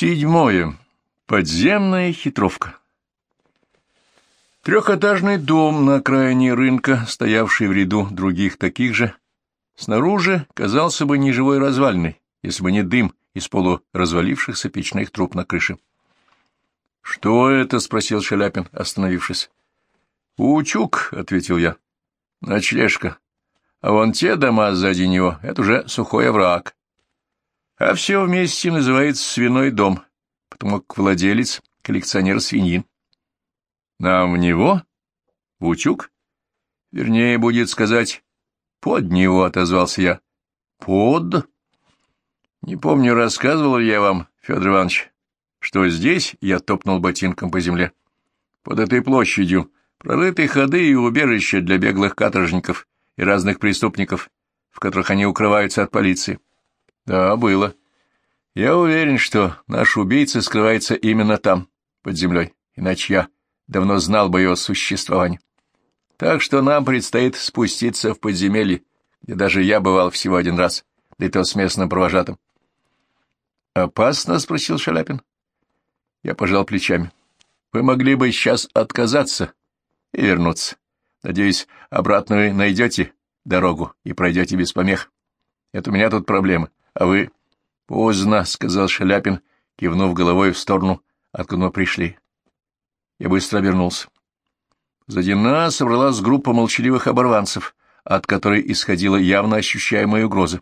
Седьмое. Подземная хитровка. Трехэтажный дом на окраине рынка, стоявший в ряду других таких же, снаружи казался бы неживой развальной, если бы не дым из полуразвалившихся печных труб на крыше. — Что это? — спросил Шаляпин, остановившись. — Учук, — ответил я. — Ночлежка. А вон те дома сзади него — это уже сухой овраг. А все вместе называется свиной дом, потому как владелец — коллекционер свиньин. Нам в него? В утюг? Вернее, будет сказать, под него, — отозвался я. Под? Не помню, рассказывал я вам, Федор Иванович, что здесь я топнул ботинком по земле. Под этой площадью прорыты ходы и убежища для беглых каторжников и разных преступников, в которых они укрываются от полиции. Да, было. Я уверен, что наш убийца скрывается именно там, под землей, иначе я давно знал бы его существование. Так что нам предстоит спуститься в подземелье, где даже я бывал всего один раз, да и то с местным провожатым. «Опасно?» — спросил Шаляпин. Я пожал плечами. «Вы могли бы сейчас отказаться и вернуться. Надеюсь, обратно вы найдете дорогу и пройдете без помех. Это у меня тут проблемы. А вы... — Поздно, — сказал Шаляпин, кивнув головой в сторону, откуда мы пришли. Я быстро обернулся. Сзади нас собралась группа молчаливых оборванцев, от которой исходила явно ощущаемая угроза.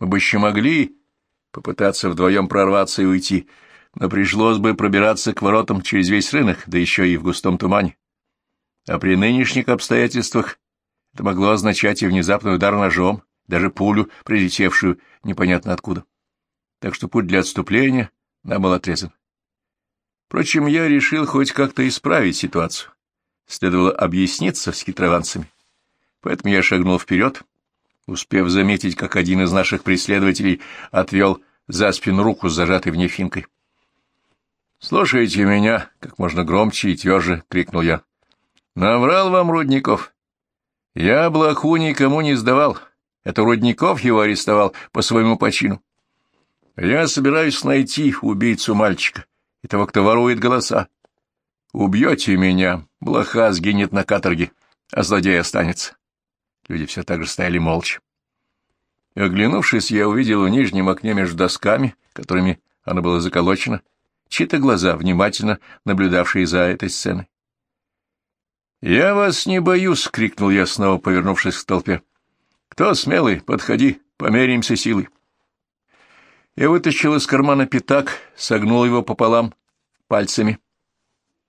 Мы бы еще могли попытаться вдвоем прорваться и уйти, но пришлось бы пробираться к воротам через весь рынок, да еще и в густом тумане. А при нынешних обстоятельствах это могло означать и внезапный удар ножом, даже пулю, прилетевшую непонятно откуда. Так что путь для отступления нам был отрезан. Впрочем, я решил хоть как-то исправить ситуацию. Следовало объясниться с хитрованцами. Поэтому я шагнул вперед, успев заметить, как один из наших преследователей отвел за спину руку с зажатой в ней финкой. «Слушайте меня!» — как можно громче и тверже крикнул я. «Наврал вам Рудников. Я блоху никому не сдавал. Это Рудников его арестовал по своему почину. Я собираюсь найти убийцу мальчика и того, кто ворует голоса. Убьете меня, блоха сгинет на каторге, а злодей останется. Люди все так же стояли молча. И, оглянувшись, я увидел в нижнем окне между досками, которыми оно было заколочено, чьи-то глаза, внимательно наблюдавшие за этой сценой. «Я вас не боюсь!» — крикнул я, снова повернувшись к толпе. «Кто смелый, подходи, померяемся силой!» Я вытащил из кармана пятак, согнул его пополам пальцами.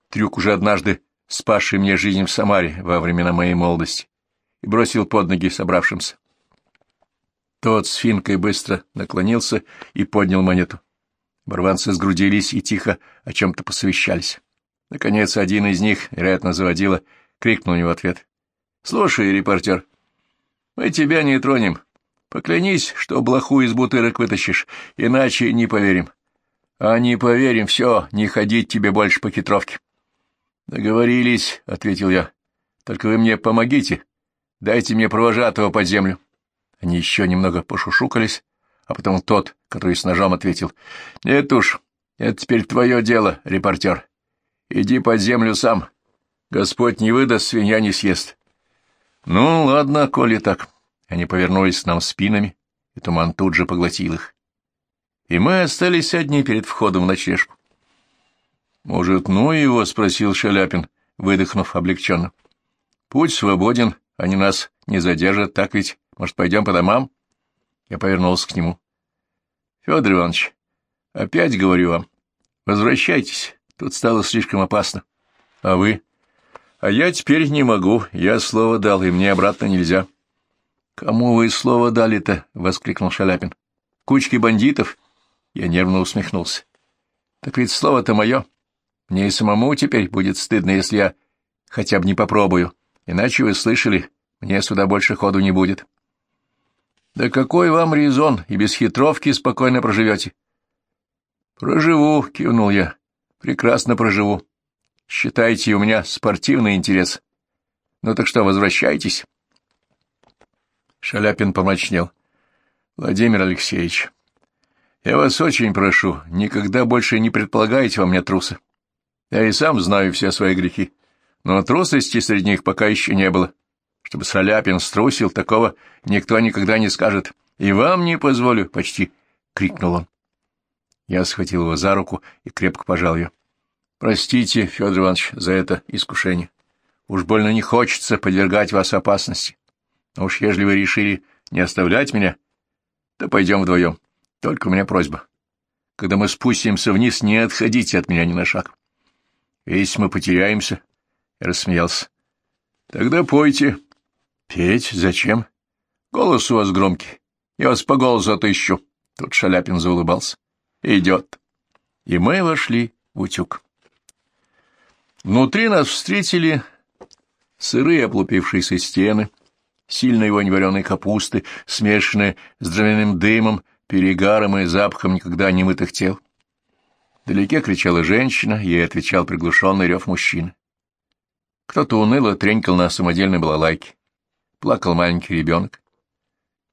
Трюк уже однажды спасший мне жизнь в Самаре во времена моей молодости, и бросил под ноги собравшимся. Тот с финкой быстро наклонился и поднял монету. Барванцы сгрудились и тихо о чем-то посовещались. Наконец, один из них, вероятно, заводила, крикнул мне в ответ. — Слушай, репортер, мы тебя не тронем. Поклянись, что блоху из бутырок вытащишь, иначе не поверим. А не поверим, все, не ходить тебе больше по хитровке. Договорились, — ответил я. Только вы мне помогите. Дайте мне провожатого под землю. Они еще немного пошушукались, а потом тот, который с ножом ответил. Нет уж, это теперь твое дело, репортер. Иди под землю сам. Господь не выдаст, свинья не съест. Ну, ладно, коли так. Они повернулись к нам спинами, и туман тут же поглотил их. И мы остались одни перед входом в ночлежку. «Может, ну его?» — спросил Шаляпин, выдохнув облегченно. «Путь свободен, они нас не задержат, так ведь? Может, пойдем по домам?» Я повернулся к нему. «Федор Иванович, опять говорю вам, возвращайтесь, тут стало слишком опасно. А вы?» «А я теперь не могу, я слово дал, и мне обратно нельзя». — Кому вы слово дали-то? — воскликнул Шаляпин. — Кучки бандитов? Я нервно усмехнулся. — Так ведь слово-то мое. Мне и самому теперь будет стыдно, если я хотя бы не попробую. Иначе вы слышали, мне сюда больше ходу не будет. — Да какой вам резон, и без хитровки спокойно проживете? — Проживу, — кивнул я. — Прекрасно проживу. Считайте, у меня спортивный интерес. Ну так что, возвращайтесь. Шаляпин помрачнел. — Владимир Алексеевич, Я вас очень прошу, никогда больше не предполагайте во мне труса. Я и сам знаю все свои грехи, но трусости среди них пока еще не было. Чтобы Соляпин струсил, такого никто никогда не скажет. И вам не позволю, — почти крикнул он. Я схватил его за руку и крепко пожал ее. Простите, Федор Иванович, за это искушение. Уж больно не хочется подвергать вас опасности. Но уж ежели вы решили не оставлять меня, то пойдем вдвоем. Только у меня просьба. Когда мы спустимся вниз, не отходите от меня ни на шаг. Если мы потеряемся, рассмеялся. Тогда пойте. Петь? Зачем? Голос у вас громкий. Я вас по голосу отыщу. Тут Шаляпин заулыбался. Идет. И мы вошли в утюг. Внутри нас встретили сырые облупившиеся стены, сильно его невареной капусты, смешанные с дровяным дымом, перегаром и запахом никогда не мытых тел. Вдалеке кричала женщина, ей отвечал приглушенный рев мужчины. Кто-то уныло тренькал на самодельной балалайке. Плакал маленький ребенок.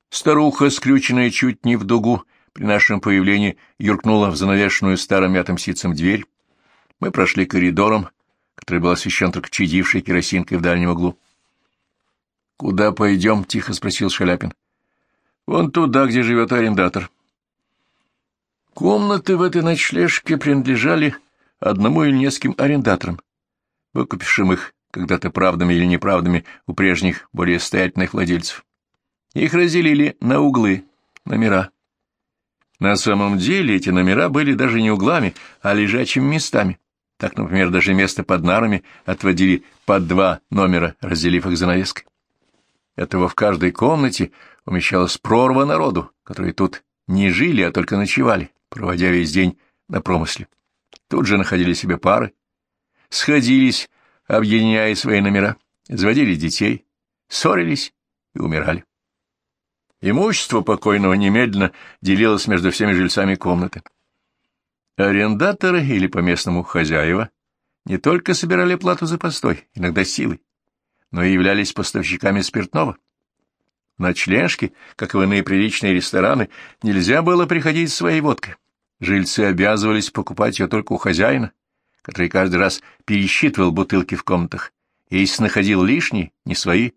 Старуха, скрюченная чуть не в дугу, при нашем появлении юркнула в занавешенную старым мятым ситцем дверь. Мы прошли коридором, который был освещен только чадившей керосинкой в дальнем углу. «Куда пойдем?» — тихо спросил Шаляпин. «Вон туда, где живет арендатор». Комнаты в этой ночлежке принадлежали одному или нескольким арендаторам, выкупившим их когда-то правдами или неправдами у прежних, более стоятельных владельцев. Их разделили на углы, номера. На самом деле эти номера были даже не углами, а лежачими местами. Так, например, даже место под нарами отводили под два номера, разделив их занавеской. Этого в каждой комнате умещалась прорва народу, которые тут не жили, а только ночевали, проводя весь день на промысле. Тут же находили себе пары, сходились, объединяя свои номера, заводили детей, ссорились и умирали. Имущество покойного немедленно делилось между всеми жильцами комнаты. Арендаторы или по-местному хозяева не только собирали плату за постой, иногда силой, но и являлись поставщиками спиртного. В ночлежки, как и в иные приличные рестораны, нельзя было приходить с своей водкой. Жильцы обязывались покупать ее только у хозяина, который каждый раз пересчитывал бутылки в комнатах, и если находил лишние, не свои,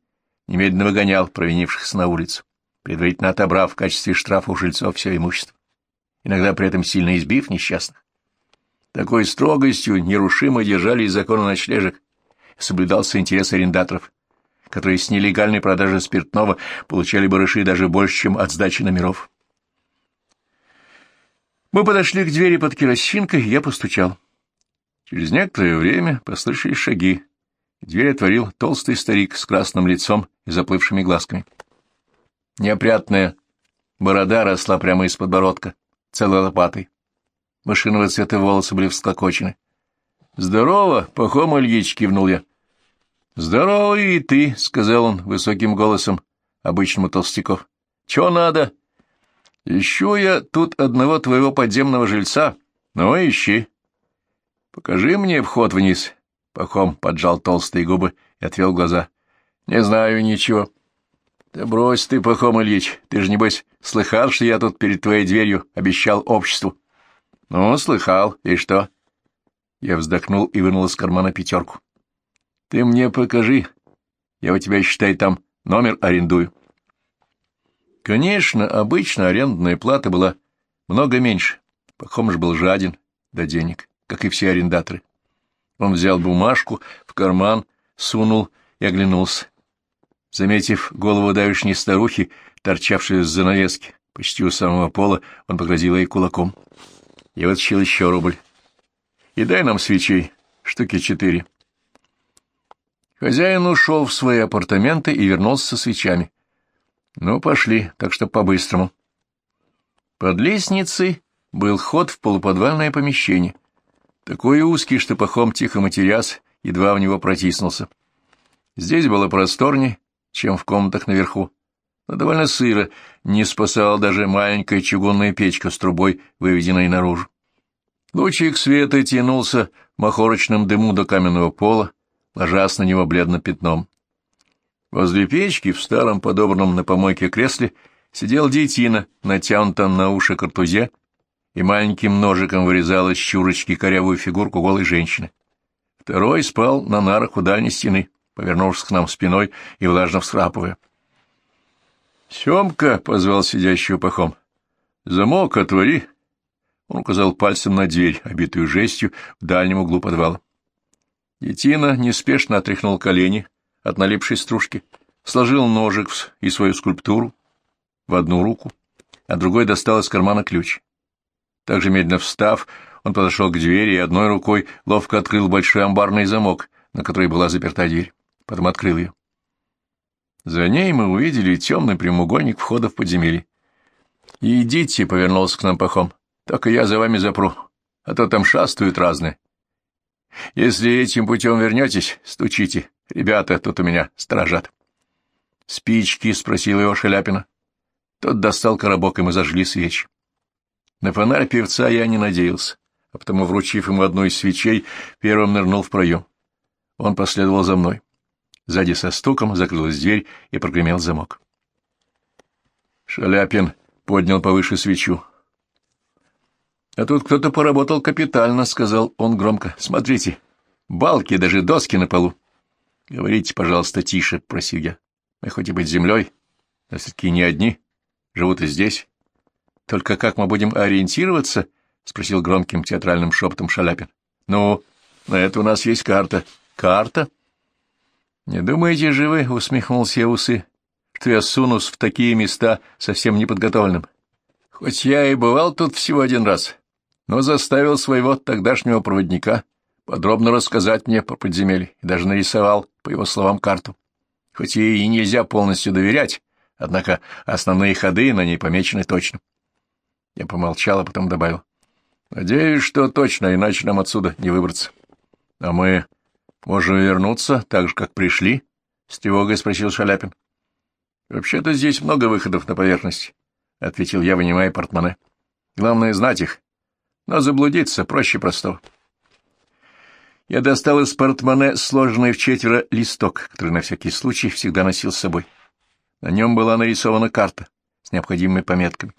немедленно выгонял провинившихся на улицу, предварительно отобрав в качестве штрафа у жильцов все имущество, иногда при этом сильно избив несчастных. Такой строгостью нерушимо держали законы ночлежек, соблюдался интерес арендаторов, которые с нелегальной продажи спиртного получали барыши даже больше, чем от сдачи номеров. Мы подошли к двери под керосинкой, и я постучал. Через некоторое время послышались шаги. Дверь отворил толстый старик с красным лицом и заплывшими глазками. Неопрятная борода росла прямо из подбородка, целой лопатой. Машинового цвета волосы были всклокочены. — Здорово, Пахом Ильич, — кивнул я. — Здорово и ты, — сказал он высоким голосом, обычному толстяков. — Чего надо? — Ищу я тут одного твоего подземного жильца. Ну, ищи. — Покажи мне вход вниз. Пахом поджал толстые губы и отвел глаза. — Не знаю ничего. — Да брось ты, Пахом Ильич, ты же, небось, слыхал, что я тут перед твоей дверью обещал обществу. — Ну, слыхал. И что? Я вздохнул и вынул из кармана пятерку. — Ты мне покажи. Я у тебя, считай, там номер арендую. Конечно, обычно арендная плата была много меньше. Пахом же был жаден до денег, как и все арендаторы. Он взял бумажку в карман, сунул и оглянулся. Заметив голову давешней старухи, торчавшей с занавески, почти у самого пола, он погрозил ей кулаком. Я вытащил еще рубль. И дай нам свечей, штуки четыре. Хозяин ушел в свои апартаменты и вернулся со свечами. Ну, пошли, так что по-быстрому. Под лестницей был ход в полуподвальное помещение. Такой узкий, что пахом тихо матеряс, едва в него протиснулся. Здесь было просторнее, чем в комнатах наверху, но довольно сыро, не спасала даже маленькая чугунная печка с трубой, выведенной наружу. Лучик света тянулся в махорочном дыму до каменного пола, ложась на него бледно пятном. Возле печки, в старом, подобранном на помойке кресле, сидел детина, натянутом на уши картузе, и, маленьким ножиком вырезал из чурочки корявую фигурку голой женщины. Второй спал на нарах у дальней стены, повернувшись к нам спиной и влажно всхрапывая. «Семка!» — позвал сидящего пахом. «Замок отвори!» Он указал пальцем на дверь, обитую жестью, в дальнем углу подвала. Детина неспешно отряхнул колени от налипшей стружки, сложил ножик и свою скульптуру в одну руку, а другой достал из кармана ключ. Также медленно встав, он подошел к двери и одной рукой ловко открыл большой амбарный замок, на который была заперта дверь. Потом открыл ее. За ней мы увидели темный прямоугольник входа в подземелье. «Идите», — повернулся к нам пахом, — «только я за вами запру, а то там шастают разные. Если этим путем вернетесь, стучите. Ребята тут у меня сторожат». «Спички?» — спросил его Шаляпина. Тот достал коробок, и мы зажгли свечи. На фонарь певца я не надеялся, а потому, вручив ему одну из свечей, первым нырнул в проем. Он последовал за мной. Сзади со стуком закрылась дверь и прогремел замок. Шаляпин поднял повыше свечу. — А тут кто-то поработал капитально, — сказал он громко. — Смотрите, балки, даже доски на полу. — Говорите, пожалуйста, тише, — просил я. — Мы хоть и быть землей, но все-таки не одни, живут и здесь. — Только как мы будем ориентироваться? — спросил громким театральным шепотом Шаляпин. — Ну, на это у нас есть карта. — Карта? —— Не думаете же вы, — усмехнулся я усы, — что я сунусь в такие места совсем неподготовленным? Хоть я и бывал тут всего один раз, но заставил своего тогдашнего проводника подробно рассказать мне про подземелье и даже нарисовал, по его словам, карту. Хоть ей и нельзя полностью доверять, однако основные ходы на ней помечены точно. Я помолчал, а потом добавил. Надеюсь, что точно, иначе нам отсюда не выбраться. А мы Можем вернуться, так же, как пришли? — с тревогой спросил Шаляпин. — Вообще-то здесь много выходов на поверхность, — ответил я, вынимая портмоне. — Главное — знать их. Но заблудиться проще простого. Я достал из портмоне сложенный в четверо листок, который на всякий случай всегда носил с собой. На нем была нарисована карта с необходимыми пометками.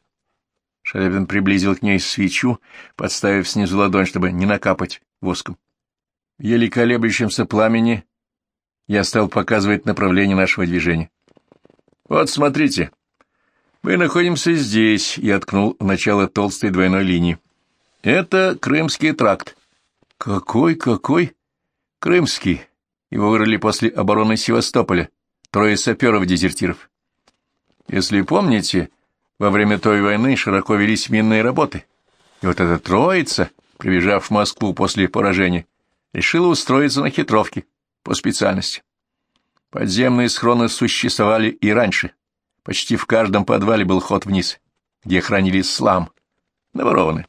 Шаляпин приблизил к ней свечу, подставив снизу ладонь, чтобы не накапать воском еле колеблющемся пламени я стал показывать направление нашего движения. «Вот, смотрите, мы находимся здесь», — я ткнул начало толстой двойной линии. «Это Крымский тракт». «Какой, какой?» «Крымский. Его вырыли после обороны Севастополя. Трое саперов-дезертиров. Если помните, во время той войны широко велись минные работы. И вот эта троица, прибежав в Москву после поражения, решила устроиться на хитровке по специальности. Подземные схроны существовали и раньше. Почти в каждом подвале был ход вниз, где хранили слам, наворованный.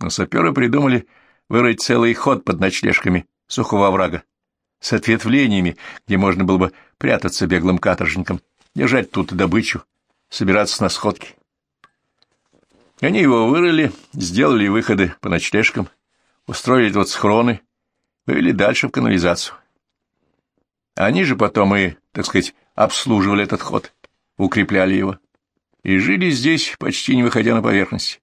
Но саперы придумали вырыть целый ход под ночлежками сухого оврага, с ответвлениями, где можно было бы прятаться беглым каторжникам, держать тут добычу, собираться на сходки. Они его вырыли, сделали выходы по ночлежкам, устроили тут схроны, вывели дальше в канализацию. Они же потом и, так сказать, обслуживали этот ход, укрепляли его, и жили здесь, почти не выходя на поверхность.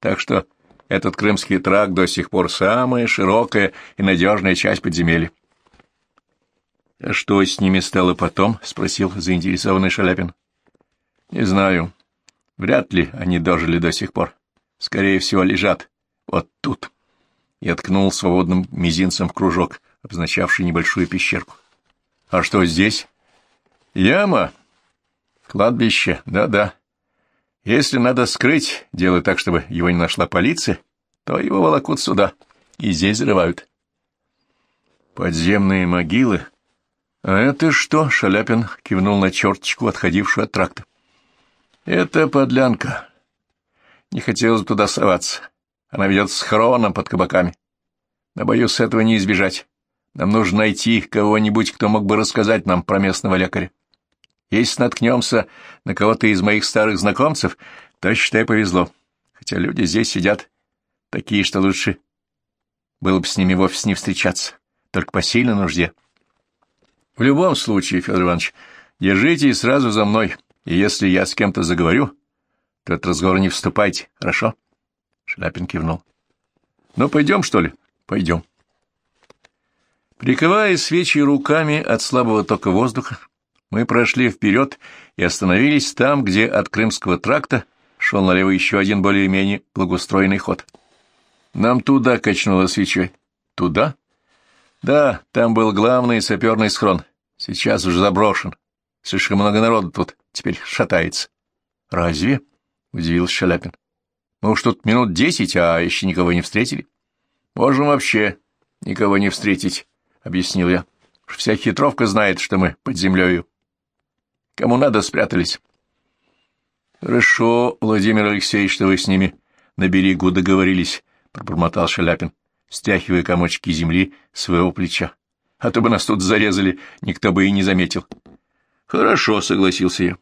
Так что этот крымский тракт до сих пор самая широкая и надежная часть подземелья. — А что с ними стало потом? — спросил заинтересованный Шаляпин. — Не знаю. Вряд ли они дожили до сих пор. Скорее всего, лежат вот тут. — и откнул свободным мизинцем в кружок, обозначавший небольшую пещерку. — А что здесь? — Яма. Кладбище, да-да. Если надо скрыть, делать так, чтобы его не нашла полиция, то его волокут сюда, и здесь взрывают. Подземные могилы. А это что? Шаляпин кивнул на черточку, отходившую от тракта. Это подлянка. Не хотелось туда соваться. Она ведет с хроном под кабаками. Но, боюсь, этого не избежать. Нам нужно найти кого-нибудь, кто мог бы рассказать нам про местного лекаря. Если наткнемся на кого-то из моих старых знакомцев, то, считай, повезло. Хотя люди здесь сидят такие, что лучше было бы с ними вовсе не встречаться, только по сильной нужде. В любом случае, Федор Иванович, держите сразу за мной, и если я с кем-то заговорю, то этот разговор не вступайте, хорошо? — Шляпин кивнул. Ну, пойдем, что ли? Пойдем. Приковая свечи руками от слабого тока воздуха, мы прошли вперед и остановились там, где от Крымского тракта шел налево еще один более-менее благоустроенный ход. Нам туда качнуло свечой. Туда? Да, там был главный саперный схрон. Сейчас уже заброшен. Слишком много народу тут теперь шатается. Разве? — удивился Шаляпин. Мы уж тут минут десять, а еще никого не встретили. Можем вообще никого не встретить, — объяснил я. Вся хитровка знает, что мы под землею. Кому надо, спрятались. Хорошо, Владимир Алексеевич, что вы с ними на берегу договорились, — пробормотал Шаляпин, стряхивая комочки земли своего плеча. А то бы нас тут зарезали, никто бы и не заметил. Хорошо, — согласился я.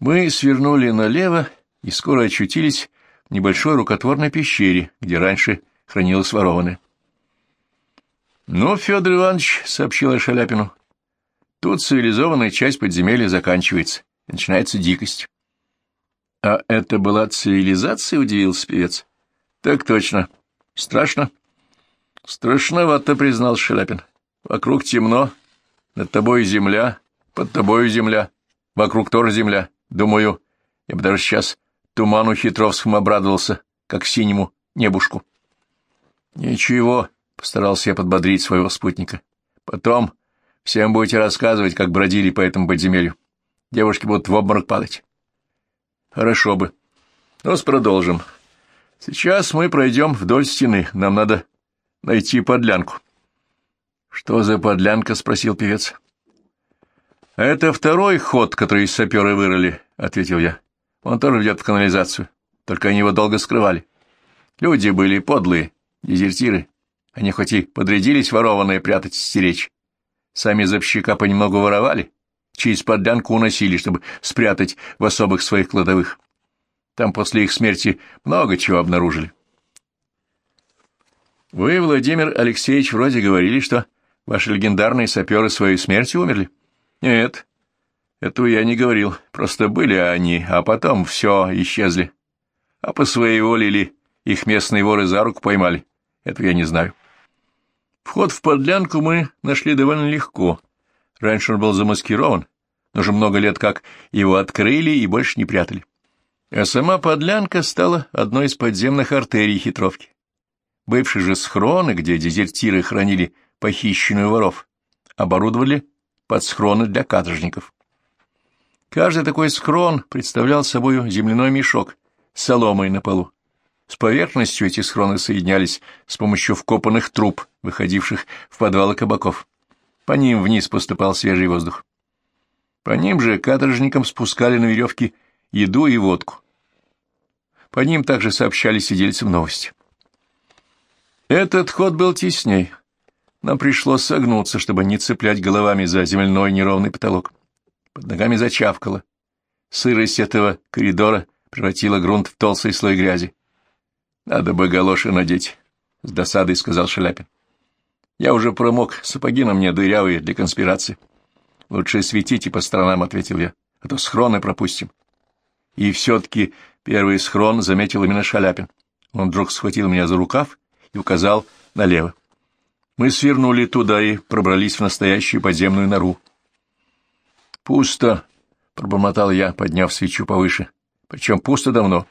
Мы свернули налево и скоро очутились в небольшой рукотворной пещере, где раньше хранилось ворованное. — Ну, Федор Иванович, — сообщила Шаляпину, — тут цивилизованная часть подземелья заканчивается, начинается дикость. — А это была цивилизация? — удивился певец. — Так точно. Страшно? — Страшновато, — признал Шаляпин. — Вокруг темно, над тобой земля, под тобою земля, вокруг тоже земля. Думаю, я бы даже сейчас туману Хитровскому обрадовался, как синему небушку. — Ничего, — постарался я подбодрить своего спутника. — Потом всем будете рассказывать, как бродили по этому подземелью. Девушки будут в обморок падать. — Хорошо бы. Ну, продолжим. Сейчас мы пройдем вдоль стены. Нам надо найти подлянку. — Что за подлянка? — спросил певец. — Это второй ход, который саперы вырыли, — ответил я. — Он тоже ведет в канализацию, только они его долго скрывали. Люди были подлые, дезертиры. Они хоть и подрядились ворованное прятать стеречь. Сами запщика понемногу воровали, через подлянку уносили, чтобы спрятать в особых своих кладовых. Там после их смерти много чего обнаружили. Вы, Владимир Алексеевич, вроде говорили, что ваши легендарные саперы своей смертью умерли? — нет, этого я не говорил. Просто были они, а потом все исчезли. А по своей воле или их местные воры за руку поймали. Этого я не знаю. Вход в подлянку мы нашли довольно легко. Раньше он был замаскирован, но уже много лет как его открыли и больше не прятали. А сама подлянка стала одной из подземных артерий хитровки. Бывшие же схроны, где дезертиры хранили похищенную воров, оборудовали под схроны для каторжников. Каждый такой схрон представлял собой земляной мешок с соломой на полу. С поверхностью эти схроны соединялись с помощью вкопанных труб, выходивших в подвалы кабаков. По ним вниз поступал свежий воздух. По ним же каторжникам спускали на веревке еду и водку. По ним также сообщали сидельцам новости. Этот ход был тесней, нам пришлось согнуться, чтобы не цеплять головами за земляной неровный потолок. Под ногами зачавкало. Сырость этого коридора превратила грунт в толстый слой грязи. — Надо бы галоши надеть, — с досадой сказал Шаляпин. — Я уже промок, сапоги на мне дырявые для конспирации. — Лучше светите по сторонам, — ответил я, — а то схроны пропустим. И все-таки первый схрон заметил именно Шаляпин. Он вдруг схватил меня за рукав и указал налево. Мы свернули туда и пробрались в настоящую подземную нору. «Пусто», — пробормотал я, подняв свечу повыше. «Причем пусто давно».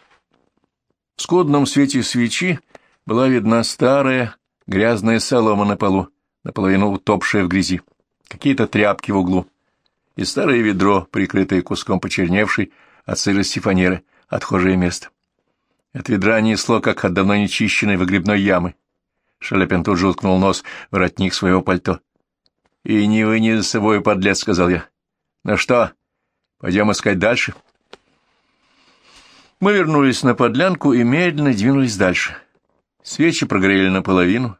В скудном свете свечи была видна старая грязная солома на полу, наполовину утопшая в грязи, какие-то тряпки в углу и старое ведро, прикрытое куском почерневшей от сырости фанеры, отхожее место. От ведра несло, как от давно нечищенной выгребной ямы. Шаляпин тут же уткнул нос в воротник своего пальто. — И не вынес за собой, подлец, — сказал я. — Ну что, пойдем искать дальше? Мы вернулись на подлянку и медленно двинулись дальше. Свечи прогорели наполовину.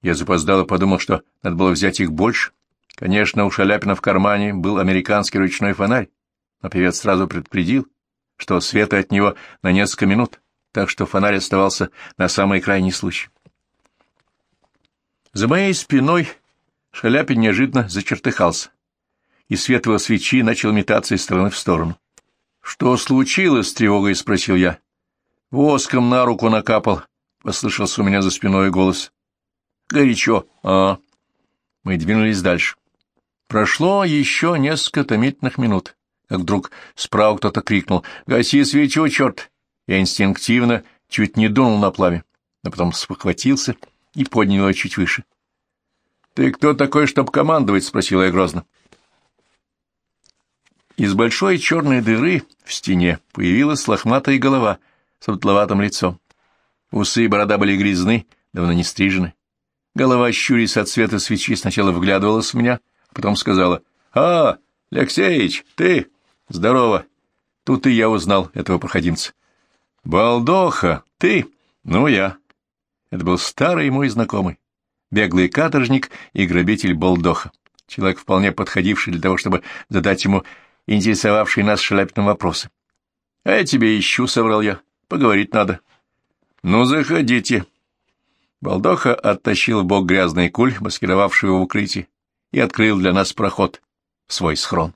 Я запоздало подумал, что надо было взять их больше. Конечно, у Шаляпина в кармане был американский ручной фонарь, но певец сразу предупредил, что света от него на несколько минут, так что фонарь оставался на самый крайний случай. За моей спиной Шаляпин неожиданно зачертыхался, и свет его свечи начал метаться из стороны в сторону. — Что случилось? — с тревогой спросил я. Воском на руку накапал, — послышался у меня за спиной голос. Горячо, а? Мы двинулись дальше. Прошло еще несколько томительных минут, как вдруг справа кто-то крикнул «Гаси свечу, черт!» Я инстинктивно чуть не дунул на пламя, но потом спохватился и поднял его чуть выше. «Ты кто такой, чтоб командовать?» — спросила я грозно. Из большой черной дыры в стене появилась лохматая голова с утловатым лицом. Усы и борода были грязны, давно не стрижены. Голова, щурясь от света свечи, сначала вглядывалась в меня, а потом сказала, «А, Алексеич, ты? Здорово!» Тут и я узнал этого проходимца. «Балдоха, ты? Ну, я». Это был старый мой знакомый, беглый каторжник и грабитель Балдоха, человек, вполне подходивший для того, чтобы задать ему интересовавшие нас шляпным вопросы. «А я тебе ищу», — соврал я, — «поговорить надо». «Ну, заходите», Балдоха оттащил в бок грязный куль, маскировавший его в укрытии, и открыл для нас проход в свой схрон.